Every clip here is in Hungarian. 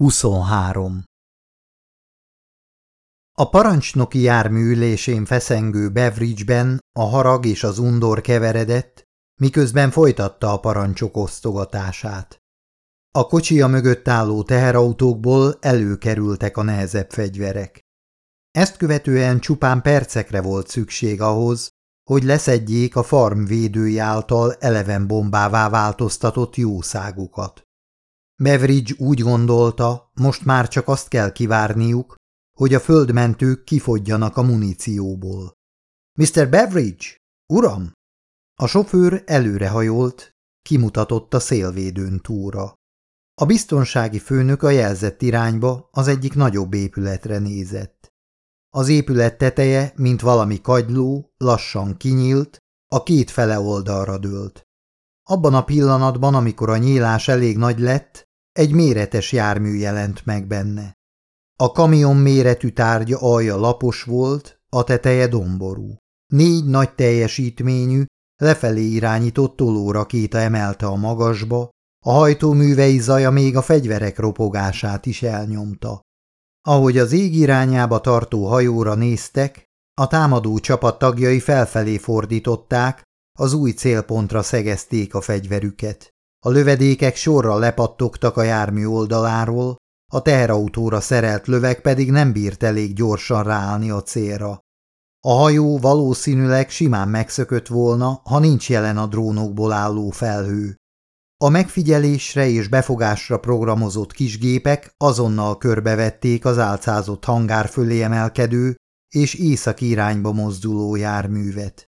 23. A parancsnoki jármű ülésén feszengő Beveridge-ben a harag és az undor keveredett, miközben folytatta a parancsok osztogatását. A kocsia mögött álló teherautókból előkerültek a nehezebb fegyverek. Ezt követően csupán percekre volt szükség ahhoz, hogy leszedjék a farm védői által eleven bombává változtatott jószágukat. Beveridge úgy gondolta, most már csak azt kell kivárniuk, hogy a földmentők kifogjanak a munícióból. Mr. Beveridge, uram! A sofőr előrehajolt, kimutatott a szélvédőn túra. A biztonsági főnök a jelzett irányba az egyik nagyobb épületre nézett. Az épület teteje, mint valami kagyló, lassan kinyílt, a két fele oldalra dőlt. Abban a pillanatban, amikor a nyílás elég nagy lett, egy méretes jármű jelent meg benne. A kamion méretű tárgya alja lapos volt, a teteje domború. Négy nagy teljesítményű, lefelé irányított tolórakéta emelte a magasba, a hajtóművei zaja még a fegyverek ropogását is elnyomta. Ahogy az ég irányába tartó hajóra néztek, a támadó csapat tagjai felfelé fordították, az új célpontra szegezték a fegyverüket. A lövedékek sorra lepattogtak a jármű oldaláról, a teherautóra szerelt löveg pedig nem bírt elég gyorsan ráállni a célra. A hajó valószínűleg simán megszökött volna, ha nincs jelen a drónokból álló felhő. A megfigyelésre és befogásra programozott kisgépek azonnal körbevették az álcázott hangár fölé emelkedő és észak irányba mozduló járművet.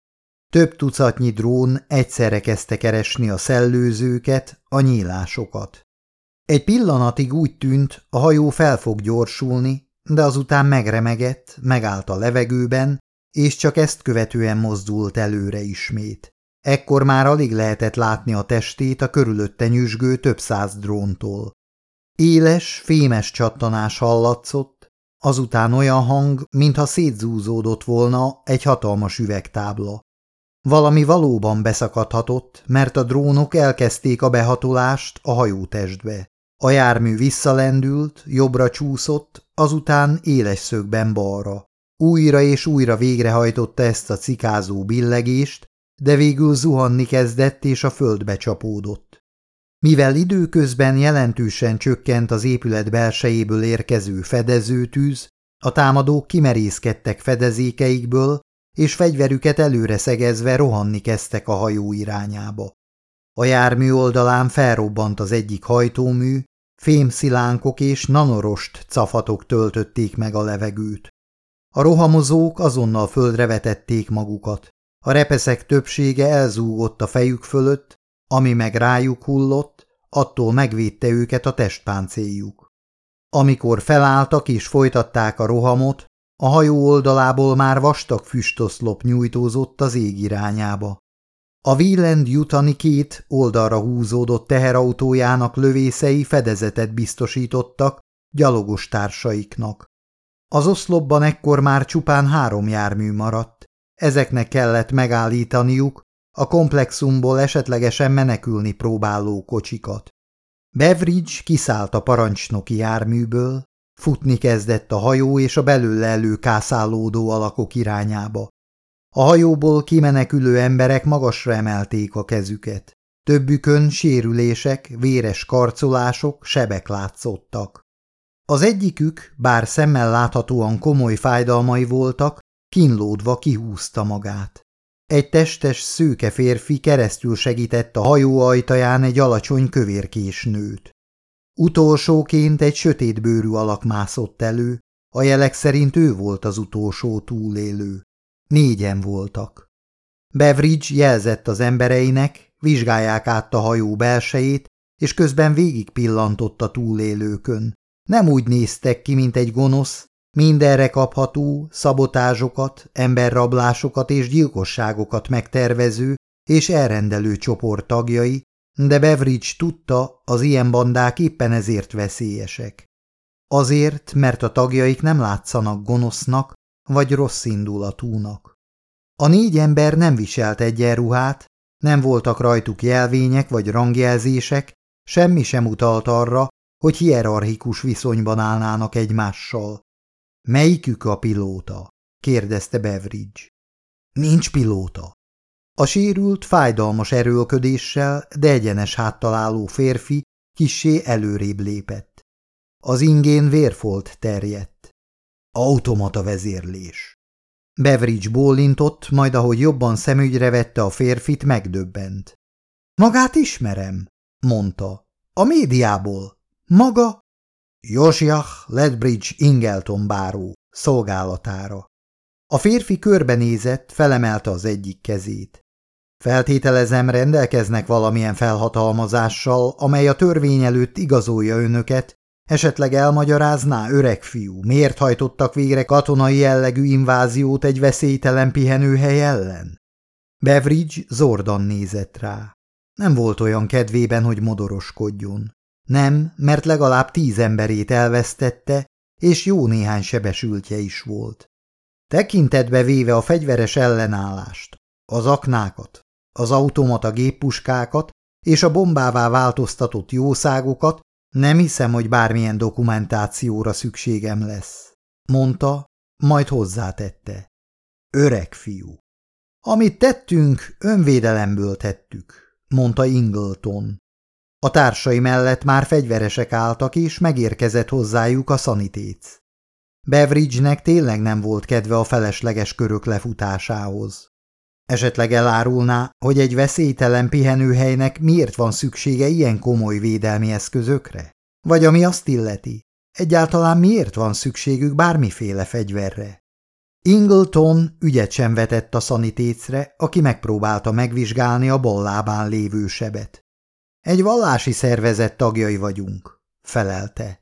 Több tucatnyi drón egyszerre kezdte keresni a szellőzőket, a nyílásokat. Egy pillanatig úgy tűnt, a hajó fel fog gyorsulni, de azután megremegett, megállt a levegőben, és csak ezt követően mozdult előre ismét. Ekkor már alig lehetett látni a testét a körülötte nyüzsgő több száz dróntól. Éles, fémes csattanás hallatszott, azután olyan hang, mintha szétzúzódott volna egy hatalmas üvegtábla. Valami valóban beszakadhatott, mert a drónok elkezdték a behatolást a hajótestbe. A jármű visszalendült, jobbra csúszott, azután éles szögben balra. Újra és újra végrehajtotta ezt a cikázó billegést, de végül zuhanni kezdett és a földbe csapódott. Mivel időközben jelentősen csökkent az épület belsejéből érkező fedezőtűz, a támadók kimerészkedtek fedezékeikből, és fegyverüket előre szegezve rohanni kezdtek a hajó irányába. A jármű oldalán felrobbant az egyik hajtómű, fémszilánkok és nanorost cafatok töltötték meg a levegőt. A rohamozók azonnal földre vetették magukat. A repeszek többsége elzúgott a fejük fölött, ami meg rájuk hullott, attól megvédte őket a testpáncéljuk. Amikor felálltak és folytatták a rohamot, a hajó oldalából már vastag füstoszlop nyújtózott az ég irányába. A Wieland jutani két oldalra húzódott teherautójának lövészei fedezetet biztosítottak gyalogos társaiknak. Az oszlopban ekkor már csupán három jármű maradt, ezeknek kellett megállítaniuk a komplexumból esetlegesen menekülni próbáló kocsikat. Beveridge kiszállt a parancsnoki járműből, Futni kezdett a hajó és a belőle előkászálódó alakok irányába. A hajóból kimenekülő emberek magasra emelték a kezüket. Többükön sérülések, véres karcolások, sebek látszottak. Az egyikük, bár szemmel láthatóan komoly fájdalmai voltak, kínlódva kihúzta magát. Egy testes, szőke férfi keresztül segített a hajó ajtaján egy alacsony kövérkés nőt. Utolsóként egy sötétbőrű alak mászott elő, a jelek szerint ő volt az utolsó túlélő. Négyen voltak. Beveridge jelzett az embereinek, vizsgálják át a hajó belsejét, és közben végig pillantott a túlélőkön. Nem úgy néztek ki, mint egy gonosz, mindenre kapható, szabotázsokat, emberrablásokat és gyilkosságokat megtervező és elrendelő csoport tagjai, de Beveridge tudta, az ilyen bandák éppen ezért veszélyesek. Azért, mert a tagjaik nem látszanak gonosznak vagy rossz indulatúnak. A négy ember nem viselt egyenruhát, nem voltak rajtuk jelvények vagy rangjelzések, semmi sem utalt arra, hogy hierarchikus viszonyban állnának egymással. Melyikük a pilóta? kérdezte Beveridge. Nincs pilóta. A sérült, fájdalmas erőlködéssel, de egyenes háttal álló férfi kissé előrébb lépett. Az ingén vérfolt terjedt. Automata vezérlés. Beveridge bólintott, majd ahogy jobban szemügyre vette a férfit, megdöbbent. Magát ismerem, mondta. A médiából. Maga? Josiah Ledbridge Ingelton báró szolgálatára. A férfi körbenézett, felemelte az egyik kezét. Feltételezem, rendelkeznek valamilyen felhatalmazással, amely a törvény előtt igazolja önöket, esetleg elmagyarázná, öreg fiú, miért hajtottak végre katonai jellegű inváziót egy veszélytelen pihenőhely ellen? Beveridge zordan nézett rá. Nem volt olyan kedvében, hogy modoroskodjon. Nem, mert legalább tíz emberét elvesztette, és jó néhány sebesültje is volt. Tekintetbe véve a fegyveres ellenállást, az aknákat, az automata géppuskákat és a bombává változtatott jószágokat, nem hiszem, hogy bármilyen dokumentációra szükségem lesz, mondta, majd hozzátette. Öreg fiú. Amit tettünk, önvédelemből tettük, mondta Ingleton. A társai mellett már fegyveresek álltak, és megérkezett hozzájuk a szanitéc. Beveridge-nek tényleg nem volt kedve a felesleges körök lefutásához. Esetleg elárulná, hogy egy veszélytelen pihenőhelynek miért van szüksége ilyen komoly védelmi eszközökre? Vagy ami azt illeti, egyáltalán miért van szükségük bármiféle fegyverre? Ingleton ügyet sem vetett a szanitécre, aki megpróbálta megvizsgálni a bal lábán lévő sebet. Egy vallási szervezet tagjai vagyunk, felelte.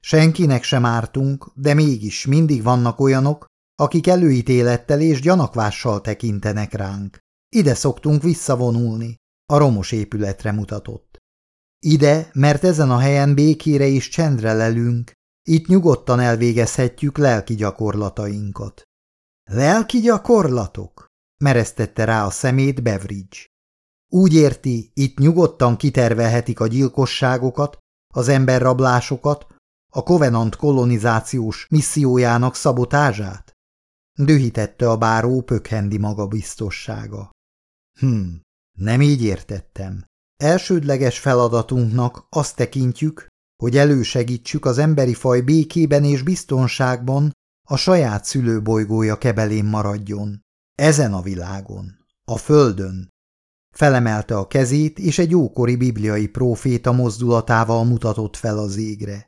Senkinek sem ártunk, de mégis mindig vannak olyanok, akik előítélettel és gyanakvással tekintenek ránk. Ide szoktunk visszavonulni, a romos épületre mutatott. Ide, mert ezen a helyen békére és csendre lelünk, itt nyugodtan elvégezhetjük lelki gyakorlatainkat. Lelki gyakorlatok? meresztette rá a szemét Beveridge. Úgy érti, itt nyugodtan kitervelhetik a gyilkosságokat, az emberrablásokat, a Covenant kolonizációs missziójának szabotázsát? Dühítette a báró pökhendi magabiztossága. Hm, nem így értettem. Elsődleges feladatunknak azt tekintjük, hogy elősegítsük az emberi faj békében és biztonságban a saját szülőbolygója kebelén maradjon. Ezen a világon, a földön. Felemelte a kezét, és egy ókori bibliai próféta mozdulatával mutatott fel az égre.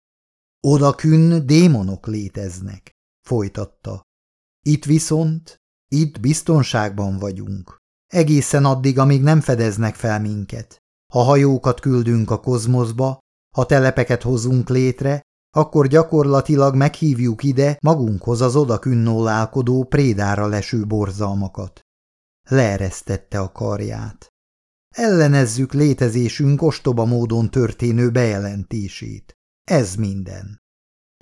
Odakünn démonok léteznek, folytatta. Itt viszont, itt biztonságban vagyunk. Egészen addig, amíg nem fedeznek fel minket. Ha hajókat küldünk a kozmoszba, ha telepeket hozunk létre, akkor gyakorlatilag meghívjuk ide magunkhoz az odakünnólálkodó prédára leső borzalmakat. Leeresztette a karját. Ellenezzük létezésünk ostoba módon történő bejelentését. Ez minden.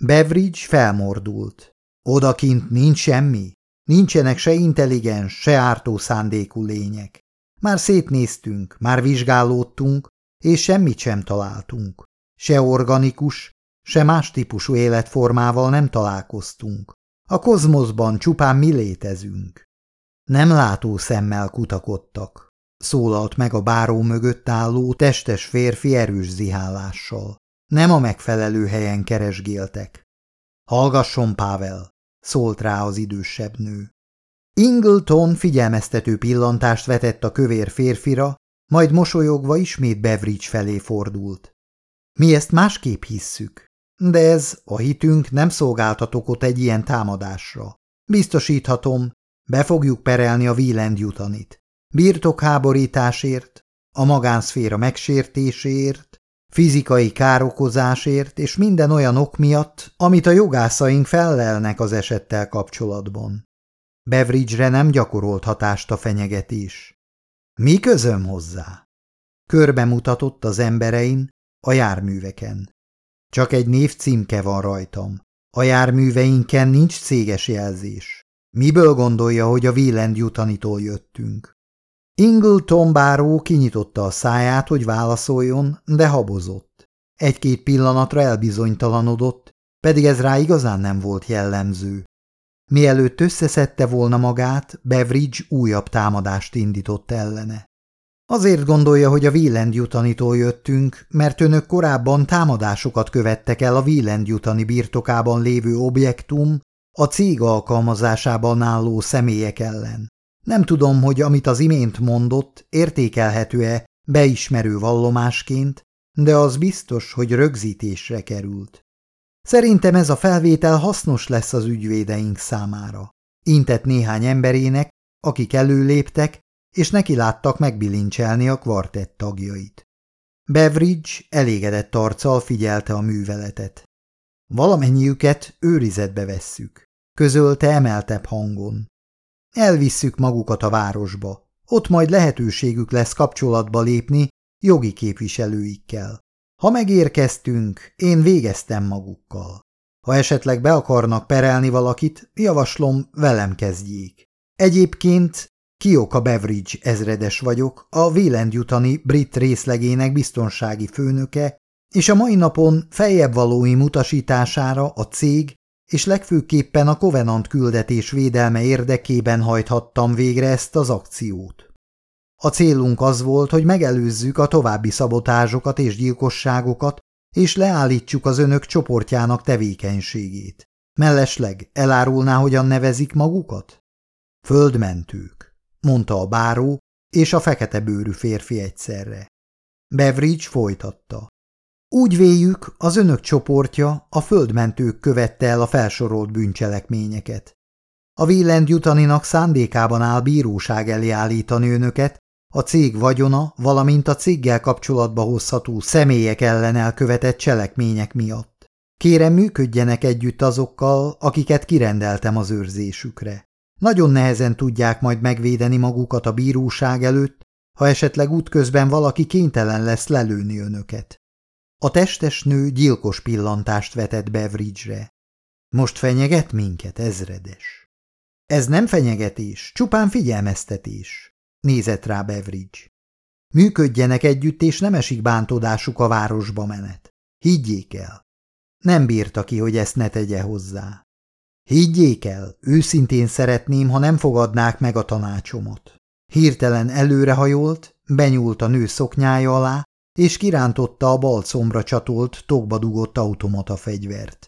Beveridge felmordult. Odakint nincs semmi. Nincsenek se intelligens, se ártó szándékú lények. Már szétnéztünk, már vizsgálódtunk, és semmit sem találtunk. Se organikus, se más típusú életformával nem találkoztunk. A kozmoszban csupán mi létezünk. Nem látó szemmel kutakodtak. Szólalt meg a báró mögött álló testes férfi erős zihálással. Nem a megfelelő helyen keresgéltek. Hallgasson, Pável, szólt rá az idősebb nő. Ingleton figyelmeztető pillantást vetett a kövér férfira, majd mosolyogva ismét Beveridge felé fordult. Mi ezt másképp hisszük, de ez, a hitünk nem szolgáltat okot egy ilyen támadásra. Biztosíthatom, be fogjuk perelni a Wieland jutanit. Birtokháborításért, a magánszféra megsértéséért, fizikai károkozásért és minden olyan ok miatt, amit a jogászaink fellelnek az esettel kapcsolatban. Beveridge-re nem gyakorolt hatást a fenyegetés. Mi közöm hozzá? Körbe mutatott az emberein, a járműveken. Csak egy név címke van rajtam. A járműveinken nincs céges jelzés. Miből gondolja, hogy a Wieland jutanitól jöttünk? Ingleton báró kinyitotta a száját, hogy válaszoljon, de habozott. Egy-két pillanatra elbizonytalanodott, pedig ez rá igazán nem volt jellemző. Mielőtt összeszedte volna magát, Beveridge újabb támadást indított ellene. Azért gondolja, hogy a Wieland jutanitól jöttünk, mert önök korábban támadásokat követtek el a Wieland jutani birtokában lévő objektum, a cég alkalmazásában álló személyek ellen. Nem tudom, hogy amit az imént mondott, értékelhető-e beismerő vallomásként, de az biztos, hogy rögzítésre került. Szerintem ez a felvétel hasznos lesz az ügyvédeink számára. Intett néhány emberének, akik előléptek, és neki láttak megbilincselni a kvartett tagjait. Beveridge elégedett arccal figyelte a műveletet. Valamennyiüket őrizetbe vesszük, közölte emeltebb hangon. Elvisszük magukat a városba, ott majd lehetőségük lesz kapcsolatba lépni jogi képviselőikkel. Ha megérkeztünk, én végeztem magukkal. Ha esetleg be akarnak perelni valakit, javaslom, velem kezdjék. Egyébként Kioka Beveridge ezredes vagyok, a Wieland jutani brit részlegének biztonsági főnöke, és a mai napon feljebb valóim utasítására a cég és legfőképpen a Covenant küldetés védelme érdekében hajthattam végre ezt az akciót. A célunk az volt, hogy megelőzzük a további szabotázsokat és gyilkosságokat, és leállítsuk az önök csoportjának tevékenységét. Mellesleg elárulná, hogyan nevezik magukat? Földmentők, mondta a báró és a fekete bőrű férfi egyszerre. Beveridge folytatta. Úgy véljük, az önök csoportja, a földmentők követte el a felsorolt bűncselekményeket. A Wieland jutaninak szándékában áll bíróság elé állítani önöket, a cég vagyona, valamint a céggel kapcsolatba hozható személyek ellen elkövetett cselekmények miatt. Kérem, működjenek együtt azokkal, akiket kirendeltem az őrzésükre. Nagyon nehezen tudják majd megvédeni magukat a bíróság előtt, ha esetleg útközben valaki kénytelen lesz lelőni önöket. A testes nő gyilkos pillantást vetett Beveridge-re. Most fenyeget minket, ezredes. Ez nem fenyegetés, csupán figyelmeztetés, nézett rá Beveridge. Működjenek együtt, és nem esik bántódásuk a városba menet. Higgyék el. Nem bírta ki, hogy ezt ne tegye hozzá. Higgyék el, őszintén szeretném, ha nem fogadnák meg a tanácsomat. Hirtelen előrehajolt, benyúlt a nő szoknyája alá, és kirántotta a bal combra csatolt, tokba dugott automata fegyvert.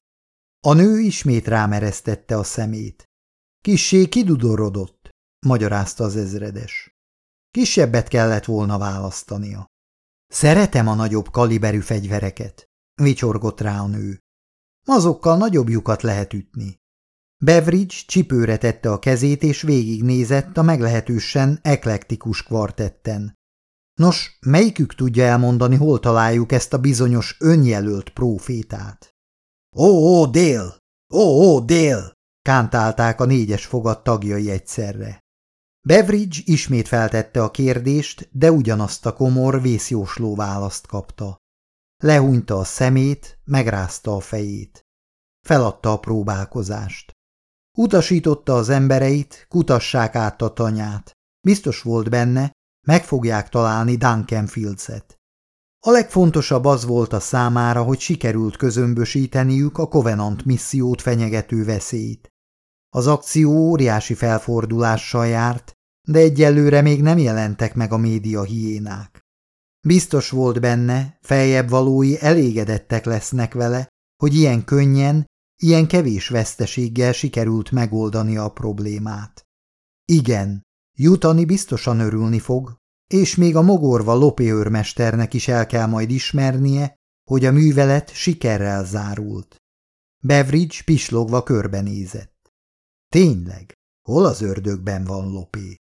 A nő ismét rámeresztette a szemét. Kissé kidudorodott, magyarázta az ezredes. Kisebbet kellett volna választania. Szeretem a nagyobb kaliberű fegyvereket, vicsorgott rá a nő. Azokkal nagyobb lyukat lehet ütni. Beveridge csipőre tette a kezét, és végignézett a meglehetősen eklektikus kvartetten. Nos, melyikük tudja elmondani, hol találjuk ezt a bizonyos önjelölt prófétát? Ó, ó, dél! Ó, ó, dél! kántálták a négyes fogad tagjai egyszerre. Beveridge ismét feltette a kérdést, de ugyanazt a komor, vészjósló választ kapta. Lehúnyta a szemét, megrázta a fejét. Feladta a próbálkozást. Utasította az embereit, kutassák át a tanyát. Biztos volt benne, meg fogják találni Duncan Fields-et. A legfontosabb az volt a számára, hogy sikerült közömbösíteniük a Covenant missziót fenyegető veszélyt. Az akció óriási felfordulással járt, de egyelőre még nem jelentek meg a média hiénák. Biztos volt benne, feljebb valói elégedettek lesznek vele, hogy ilyen könnyen, ilyen kevés veszteséggel sikerült megoldani a problémát. Igen, Jutani biztosan örülni fog, és még a mogorva lopéőrmesternek is el kell majd ismernie, hogy a művelet sikerrel zárult. Beveridge pislogva körbenézett. Tényleg, hol az ördögben van lopé?